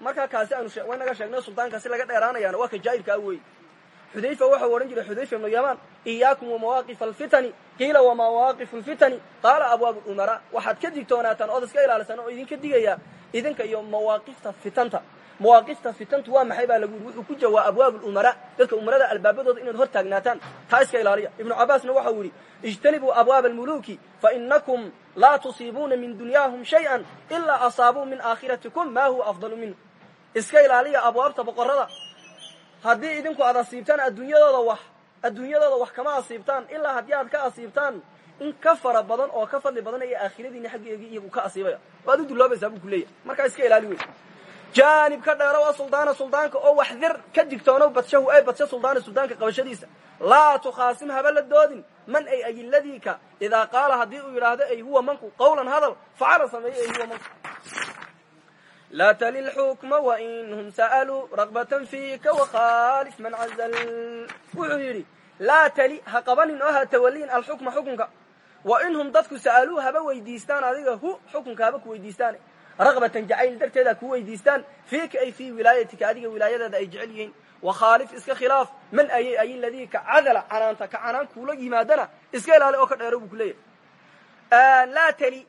markaa kaasi aanu waynaga sheegnay suldaankaasi laga dheeraanayaana waa ka jaa'irkaa wey xudayfa waxau odhan jiray xudayfa ibnu yamaan iyaakum wamawaaqifa alfitani qiila wamawaaqifu lfitani qaala abwaabu umaraa waxaad ka digtoonaataan ood iska ilaalisaan oo idinka digayaa idinka iyo mawaaqifta fitanta. Mawaaqifta fitantu waa maxay baa lagu wuxuu ku jawaa abwaabu lumaraa dadka umarada albaabadooda inaad hor taagnaataan taa iska ilaaliya. Ibnu cabaasna waxau yidhi ijtanibuu abwaaba almuluuki fainakum laa tusiibuuna min dunyaahum shayئa ilaa min aakhiratikum ma huwa afdalu minhu iska ilaaliya abwaabta boqorada haddii idinku aad asiibtaan adduunyadooda wax adduunyadooda wax kama asiibtaan ilaa haddii aad ka asiibtaan in ka fara badan oo ka fadli badan ayo aakhiradiina xaggeegii iyagu ka asiibaya. Waad u dulloobaysaa buu ku leeyahay. Markaa iska ilaali wey jaanib ka dheero waa suldaana suldaanka oo wax dir ka digtoonow badshahu ay badsha suldaana suldaanka qabashadiisa. Laa tukhaasim haba la doodin. Man ay ayiladiika? Idaa qaala haddii uu yidhaahdo ay huwa manku? Qawlan hadal facala sameeye ay huwa manku laa tali lxukma wainhum sa'aluu ragbatan fiika wakhaalif man cazal wuxuu yidhi laa tali ha qabanin oo ha tawaliin alxukma xukunka wa inhum dadku sa'aluu haba weydiistaan adiga hu xukunka haba ku weydiistaan ragbatan jacayl darteeda ku weydiistaan fiika ay fii wilaayatika adiga wilaayadeeda ay jecel yihiin wakhaalif iska khilaaf man ayay ay ladii ka cadala canaanta ka canaan kuula yimaadana iska ilaali oo ka dheero buu ku leeyahay laa tali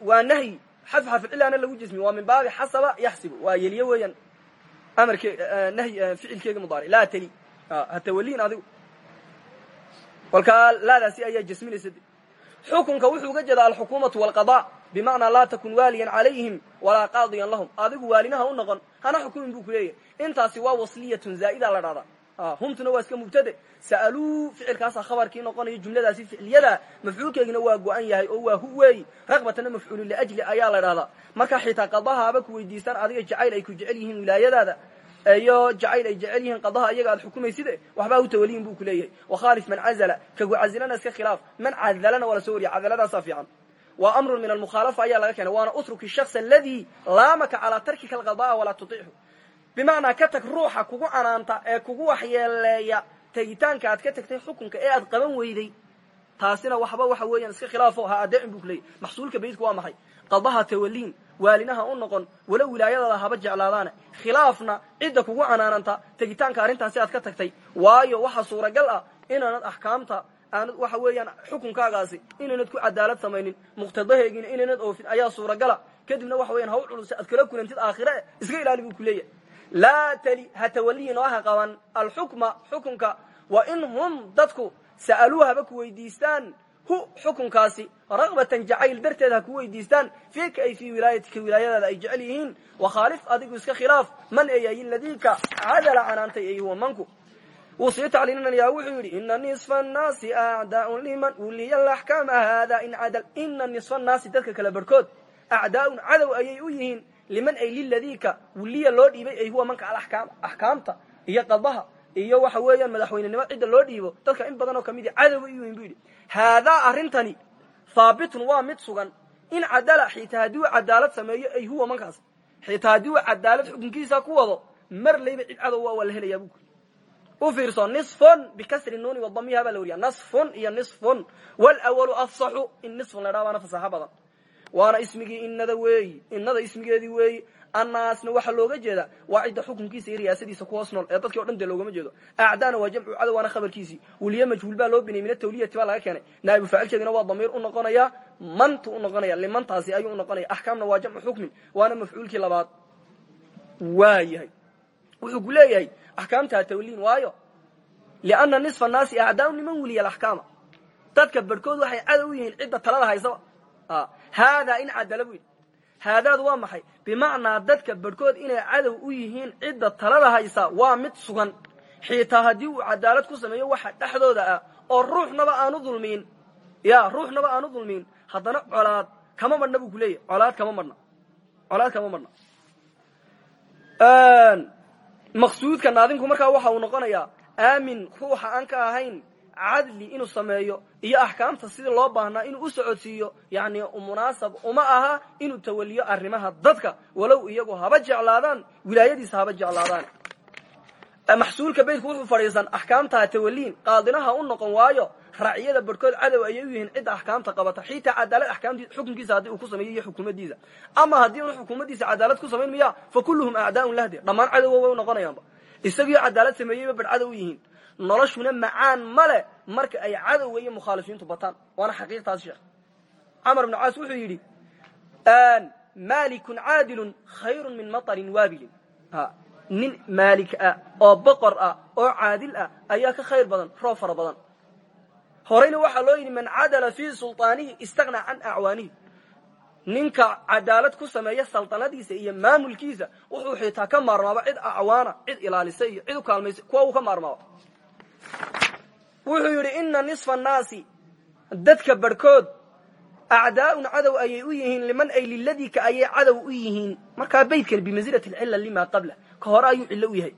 waa nahyi xadf xarficilana lagu jismi waa min baabi xasaba yaxsibu waa yeliye weeyaan amarke nahyi ficilkeega mudaaric laa tali ha tawaliin adigu. Kolkaa laadaasi ayaa jasminaysa xukunka wuxuu uga jeedaa alxukuumatu walqada bimacnaa laa takun waaliyan calayhim walaa qaadiyan lahum. Adigu waalinaha u noqon hana xukumin buu ku leeyahay. Intaasi waa wasliyatun zaa'ida la dhahdaa humtuna waa iska mubtade sa'aluu ficilkaasa khabarkii noqonayo jumladaasi ficliyada mafcuulkeegina waa go-an yahay oo waa hu raqbatana mafcuulu liajli ayaa la dhahdaa marka xitaa qadaha haba ku weydiistaan adiga jacayl ay ku jecel yihiin wilaayadaada. Iyo jacayl ay jecel yihiin qadaha iyaga aad xukumayside waxba u tawaliyin buu ku leeyahay. Wakhaalif man cazala kagu cazilana iska khilaaf. Man cadalana waa la soo fiican. Waa amrun min almukhaalafa ayaa laga keenay waana utruki shaks aladi laamaka calaa tarkika alqada'a walaa tutichu bimacnaa ka tag ruuxa kugu canaanta ee kugu waxyeeleeya tegitaanka aad ka tagtay xukunka ee aad qaban weyday. Taasina waxba waxa weeyaan iska khilaafo ha adeecin bu ku leeyahy maxsuulka baydku waa maxay? Qadaha tawaliin waalinaha u noqon walo wilaayadada haba jeclaadaane. Khilaafna cidda kugu canaananta tegitaanka arrintaasi aad ka tagtay. Waayo waxa suuragal ah inaanad axkaamta aanad waxa weeyaan xukunkaagaasi inaynad ku cadaalad samaynin muqtadaheegiina inaynad oofin ayaa suuragala kadibna waxa weyan ha u culuse aad kala kulantid aakhire iska ilaali buu ku leeyahay laa tali ha tawaliyin oo ha qaban alxukma xukunka wa in hum dadku sa'aluu haba ku weydiistaan hu xukunkaasi raqbatan jacayl darteed ha ku weydiistaan fiika ay fii wilaayatika wilaayadaada ay jecel yihiin wakhaalif adigu iska khilaaf man eeyayin ladiika cadala canaantay ay huwa manku wuu sii tacliilinayaa wuxuu yidhi ina nisfa annaasi acdaaun liman uliya alaxkaama haada in cadal ina nisfa annaasi dadka liman ay liladiika wuliya loo dhiibay ay huwa manka alaxkaam axkaamta iyo qadaha iyo waxa weeyaan madaxweynenimo cidda loo dhiibo. Dadka in badan oo ka mid cadow ay u yihiin bu yidhi. Haadaa arrintani haabitun waa mid sugan in cadala xitaa haddii uu cadaalad sameeyo ay huwa mankaas. Xitaa haddii uu cadaalad xukunkiisa ku wado mar layba cid cadow waa la helayaa bu u fiirso nisfun bikasri nuuni wadamiha baa la wariya nasfun iyo nisfun. Walawalu afsaxu in nisfun waana ismigii inada weeyi inada ismigeedii weeyi annaasna waxaa looga jeeda waa cidda xukunkiisa iyo riyaasadiisa ku hoos ee dadkii o dhan dee loogama jeedo. Acdaana waa jamcu cadow waana khabarkiisii. Weliye majhuul baa loo binayay min atawliyati baa laga keenay. Naa'ibu faacilkeedina waa damiir u noqonaya mantu u noqonaya limantaasi ayuu u noqonaya. Axkaamna waa jamcu xukmin waana mafcuulkii labaad. Waa yahay wuxuu ku leeyahay axkaamtaa tawliin waayo? Lianna nisfa annaasi acdaau liman weliya alaxkaama. Dadka barhkood waxay cadow u yihiin cidda talada haysaba haadaa in cadala bu yidhi. Haadaadu waa maxay? Bimacnaa dadka barhkood inay cadow u yihiin cidda talada haysa waa mid sugan. Xiitaa haddii uu cadaalad ku sameeyo waxa dhexdooda ah oo ruuxnaba aanu dulmiin. Ya ruuxnaba aanu dulmiin. Haddana colaad kama madhna buu ku leeyahy colaad kama madhna colaad kama madhna maqsuudka naadinku markaa waxa uu noqonayaa aamin ruuxa aan ka ahayn cadli inuu sameeyo iyo axkaamta sidii loo baahnaa inuu u socodsiiyo yani munaasab uma aha inuu tawaliyo arrimaha dadka walow iyagu haba jeclaadaan wilaayadiisa haba jeclaadaan. Maxsuulka baydku wuxuu fadhiisan axkaamtaha tawaliin qaadinaha u noqon waayo raaciyada barhkood cadow ayay u yihiin cidda axkaamta qabata xitaa cadaalad xukunkiisa haddii uu ku sameeyo iyo xukuumadiisa ama haddii una xukuumadiisa cadaalad ku samayn maya fa kulluhum acdaaun lahde dhammaan cadowa way u noqonayaanba isagiyo cadaalad sameeyeyba badh cadow u yihiin noloshuna macaan male marka ay cadowga iyo mukhaalifiintu bataan. Waana xaqiiqtaas sheekh. Camar ibnu caas wuxuu yidhi malikun caadilun khayrun min matarin waabilin. Nin maalik ah oo boqor ah oo caadil ah ayaa ka khayr badan roob fara badan. Horeyna waxaa loo yidhi man cadala fii sulطaanihi istaghnaa can acwaanihi. Ninka cadaalad ku sameeya saltanadiisa iyo maamulkiisa wuxuu xitaa ka maarmaaba cid acwaana cid ilaalisa iyo cid u kaalmaysa kuwa uu ka maarmaaba wuxuu yidhi ina nisfa annaasi dadka barhkood acdaaun cadow ayay u yihiin liman ay liladika ayay cadow u yihiin. Markaa baydkan bimansilati alcila lima qabla ka hore ayuu cillo u yahay.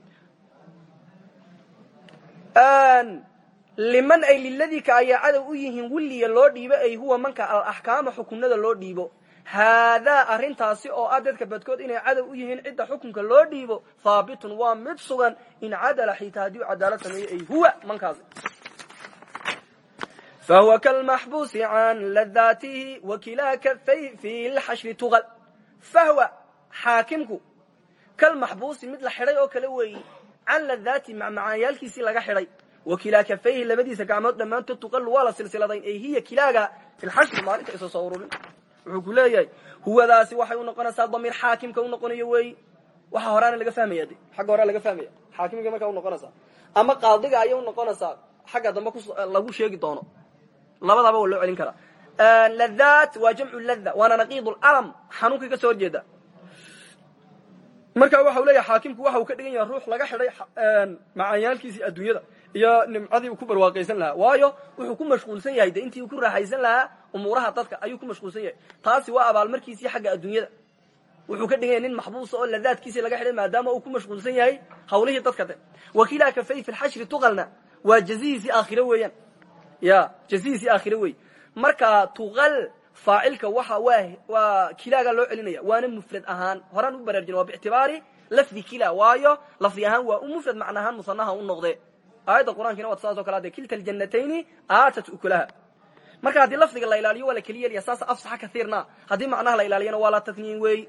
Liman ay liladika ayay cadow u yihiin williya loo dhiibo ay huwa manka alaxkaama xukunada loo dhiibo. Haadaa arrintaasi oo ah dadka badkood inay cadow u yihiin cidda xukunka loo dhiibo haabitun waa mid sugan in cadala xitaa haddii cadaalad sameeyo ay huwa mankaasi fahuwa kalmaxbuusi can ladaatihi wakilaa kafay fi lxashri tuqal fahwa xaakimku kalmaxbuusi mid la xidhay oo kale weeyi can ladaatihi macmacaanyaalkiisii laga xidhay wakilaa kafayhi labadiisa gacmood dhammaantood tuqalu waa la silsiladayn ay hiya kilaaga fi lxashri maalinta isa soo ururin wuxuu ku leeyahay huwadaasi waxay u noqonaysaa damiir xaakimka u noqonayo weeyi waxa horaana laga fahmaya de xagga horea laga fahmaya xaakimka markaa unoqonaysaa ama qaadiga ayay unoqonaysaa xagga dambe lagu sheegi doono labadaba waa loo celin karaa. Ladat waa jamcu lada waana naqiid alam xanuunkii ka soo horjeeda marka waxa u leeyahay xaakimku waxa uu ka dhigan yahay ruux laga xidhay macaanyaalkiisii adduunyada iyo nimcadii uu ku barwaaqaysan lahaa. Waayo wuxuu ku mashquulsan yahay intii uu ku raaxaysan lahaa umuuraha dadka ayuu ku mashquulsan yahay. Taasi waa abaalmarkiisii xagga adduunyada. Wuxuu ka dhiganya nin maxbuusa oo ladaadkiisii laga xidhay maadaama uu ku mashquulsan yahay hawlihii dadka de wakiilaa kafay fi lxashri tuqalna waa jazihiisii ya jazihiisii aakhire wey. Marka tuqal faacilka waxa waa waa kilaaga loo celinaya. Waana mufrad ahaan. Horaan u baraarjina waa bictibaari lafdi kila waayo lafdi ahaan waa u mufrad macna ahaan musanaha u noqde. Aayadda qur'ankina waad saas o kale ade kilta aljanatayni aatat ukulaha. Marka haddii lafdiga la ilaaliyo waa la keliyelaya saasa afsaxa kaiirna haddii macnaha la ilaaliyana waa la tatniin wey.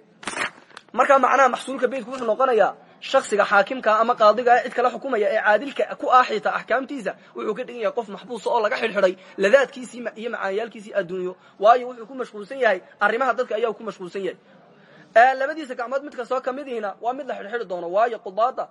Marka macnaha maxsuulka beytku wuxuu noqonayaa shaksiga xaakimkaa ama qaadiga cid kala xukumaya ee caadilka ku aaxita axkaamtiisa wuxuu ka dhigan yahay qof maxbuusa oo laga xidhxidhay ladaadkiisii iyo macaaniyaalkiisii adduunyo. Waayo wuxuu ku mashquulsan yahay arrimaha dadka ayaa ku mashquulsan yahay. Labadiisa gacmood mid kastoo ihina waa mid la xidhxidhi doono waayo qudaada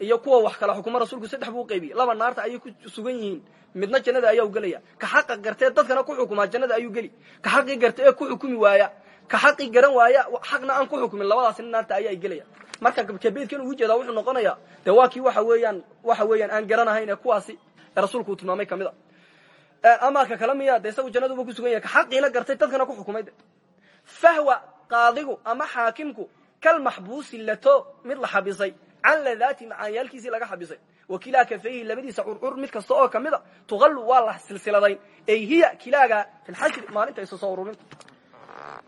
iyo kuwa wax kala xukuma rasuulku saddex buu qaybiyey laba naarta ayay ku sugan yihiin midna jannada ayaa u gelaya ka xaqa gartee dadkana ku xukumaa jannada ayuu geli. Ka xaqii garte ee ku xukumi waaya ka xaqii garan waaya xaqna aan ku xukumin labadaasina naarta ayaa geelaya marka kabeydkan ugu jeedaa wuxuu noqonaya de waa kii waxa weeyaan waxa weeyaan aan garanahayn ee kuwaasi ee rasuulku uu tilmaamay ka mid a ama ka kala miya de isagu jannaduba ku sugan yahay ka xaqiina gartay dadkana ku xukumay de. Fahwa qaadigu ama xaakimku kal maxbuusi lato mid la xabisay can ladaati macaanyaalkiisii laga xabisay wakilaa kafayhi labadiisa curcur mid kasta oo ka mid a tuqallu waa la silsiladayn ay hiya kilaaga fi lxashri maalinta isu soo ururin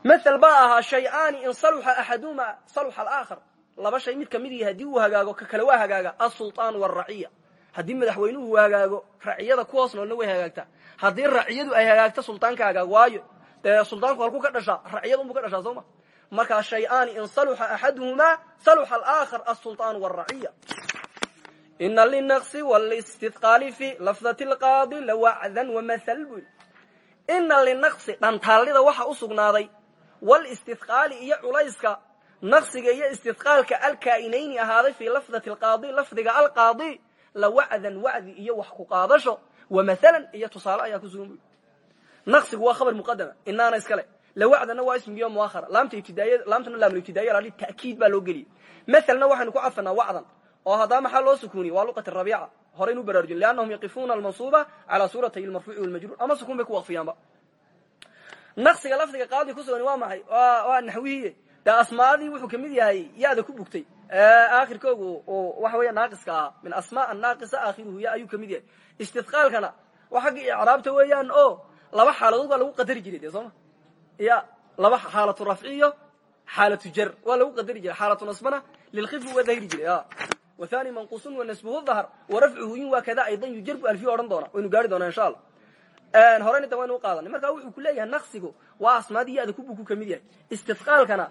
mael baa ahaa shay-aani in saluxa axaduhuma saluxa alaakhar laba shay mid ka mid ihi haddii uu hagaago ka kale waa hagaaga. Asulطaan waraciya haddii madaxweynuhu hagaago raciyada ku hoos noolna way hagaagtaa. Haddii raciyadu ay hagaagto sultaanka hagaag waayo. Dee sultaanku halkuu ka dhashaa? Raciyad unbu ka dhashaa soo ma? Markaa shay-aani in saluxa axaduhumaa saluxa alaakhar asulطaan waraciya ina linaqsi ina linaqsi dhantaalida waxa u sugnaaday. Wlistidqaali iyo culayska naqsiga iyo istidqaalka alkaa'inayni ahaaday fii lafdati alqaadi lafdiga alqaadi. Lawacdan wacdi iyo wax ku qaadasho. Wamahalan iyo tusaale ayaa ku sugan naqsigu waa khabar muqadama inaana iskale. Lawacdanna waa ismigiyo muahara laamtana laamulibtidaaya la ta'kiid baa loo geliyey mathalna waxaynu ku cadfanaa wacdan oo haddaa maxaa loo sukuuniye? Waa luqat rabiica horaynu baraarujin liannahum yaqifuuna almansuuba calaa suuratay almarfuuci walmajruur. Ama sukuun bay ku waqfiyaanba. Naqsiga lafdiga qaadi ku sugan waa maxay? Waa naxwihiye de asmaadii wuxuu ka mid yahay yaada ku bugtay. Aakhirkoogu waxa weya naaqiska ahaa min asmaa anaaqisa aakhiruhu ya ayuu ka mid yahay. Istidqaalkana waa xagga icraabta weeyaan o laba xaaladood baa lagu qadari jiray de sooma ya laba xaalatu rafci iyo xaalatu jar waa lagu qadari jiray. Xaalatu nasbana lilkhifi waa dahiri jiray wathani manquusun wanasbuhu dahr warafcuhu in waa kada aydan yujarbu alfiya odhan doona waynu gaari doonaa insha allah horeyna da waynu uqaadanay marka wuxuu ku leeyahay naqsigu waa asmaadii yada ku buku ka mid yahay istidqaalkana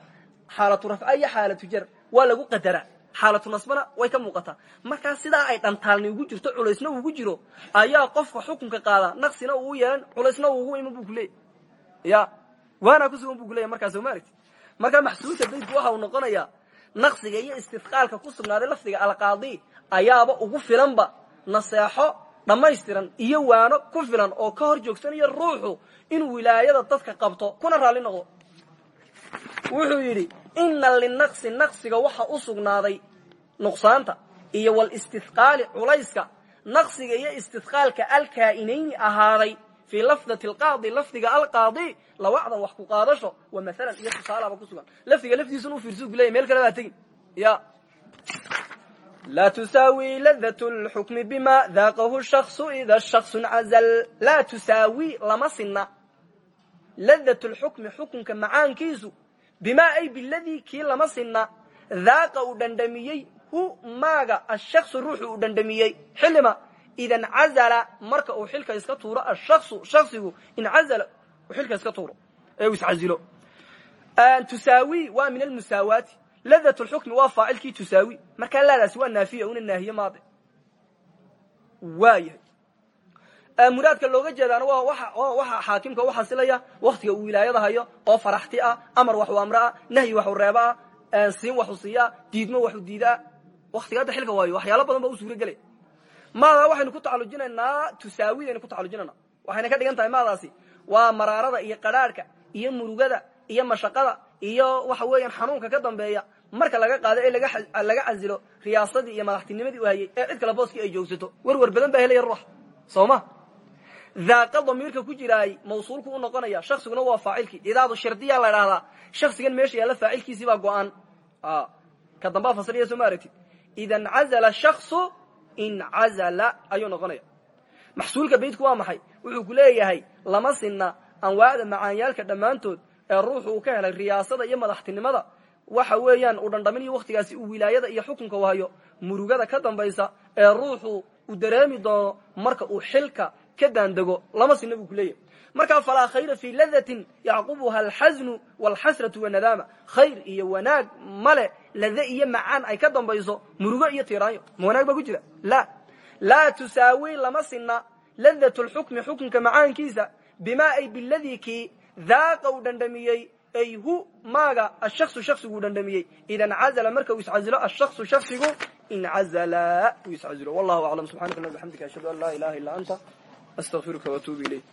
xaalatu rafca iyo xaalatu jar waa lagu qadaraa xaalatu nasbana way ka muuqataa markaa sidaa ay dhantaalni ugu jirto culaysna ugu jiro ayaa qofka xukunka qaada naqsina uu yeelan culaysna ugu iman bu kuleeyay ya waana kusugan bu kuleyahy markaa soo maaragti markaa maxsuulka baydku waxa uu noqonayaa naqsiga iyo istidqaalka ku sugnaaday lafdiga alqaadi ayaaba ugu filanba naseexo dhammaystiran iyo waano ku filan oo ka hor joogsanayo ruuxu inuu wilaayada dadka qabto kuna raalli noqdo. Wuxuu yidhi ina linaqsi naqsiga waxa u sugnaaday nuqsaanta iyo wlistidqaali culayska. Naqsiga iyo istidqaalka alkaa'inayni ahaaday fii lafdati alqaadi lafdiga alqaadi lawacdan wax ku qaadasho wa maalan iyo tusaalaba ku sugan lafdiga lafdiisun u fiirsu gulaya meel kale baa tegin ya laa tusaawi ladat lxukmi bima daaqahu shaksu ida shaksu cazal laa tusaawi lama sinna ladat lxukmi xukunka macaankiisu bimaa ay biladii kii lama sinna daaqa uu dhandhamiyey hu maaga ashaksu ruuxu uu dhandhamiyey xillima ida incazala marka uu xilka iska tuuro ashaksu shaksigu incazala xilka iska tuuro ee uu iscazilo tusaawi waa min almusaawaati ladat lxukmi waa faacilkii tusaawi markaa laadaasi waa naafiya una naahiye maade waayahay muraadka looga jeedaana waxa xaakimka u xasilaya waktiga uu wilaayada hayo oo faraxti ah amar waxu amre ah nahyi waxu reeba ah siin waxu siiya diidmo waxu diidaa waktiga hadda xilka waayo waxyaalo badan ba u suuro gelay maadaa waxaynu ku tacalujinaynaa tusaawidaynu ku tacalujinayna waxayna ka dhigan maadaasi waa maraarada iyo qadhaadhka iyo murugada iyo mashaqada iyo waxa weeyaan xanuunka ka dambeeya marka laga qaado ee laga casilo riyaasadii iyo madaxtinimadii u hayay ee cid kale booskii ay joogsato. Werwer badan baa helaya ruux soo ma? Daaqa ku jiraay mawsuulku u noqonaya shaksiguna waa faacilkii. Idaadu shardiya la idhahdaa shaksigan meesha yaalla faacilkiisii baa go-an. Ka dambaa fasliya soo ma aragtid. Ida incazala shaksu incazala ayuu noqonaya. Maxsuulka baydku waa maxay? Wuxuu ku leeyahay lama sinna anwaacda macaanyaalka dhammaantood ee ruuxu uu ka helay riyaasada iyo madaxtinimada. Waxa weeyaan uu dhandhaminayo wakhtigaasi uu wilaayada iyo xukunka u hayo murugada ka dambaysa ee ruuxu uu dareemi doono marka uu xilka ka daandego lama sinna buu ku leeyahay markaa falaa khayra fii ladatin yacqubuha alxasnu walxasratu wanadaama khayr iyo wanaag male lade iyo macaan ay ka dambayso murugo iyo tiiraanyo wanaag baa ku jira? La. Laa tusaawi lama sinna ladat lxukmi xukunka macaankiisa bimaa ay biladii kii daaqa uu ay hu maaga ashaksu shaksiguu dhandhamiyey. Ida incazala marka uu iscazilo ashaksu shaksigu incazala uu iscazilo. Wallahu aclam subxanaka allah bxamdika ashhadu an laa ilaha illa anta astaqfiruka watuubu ilayk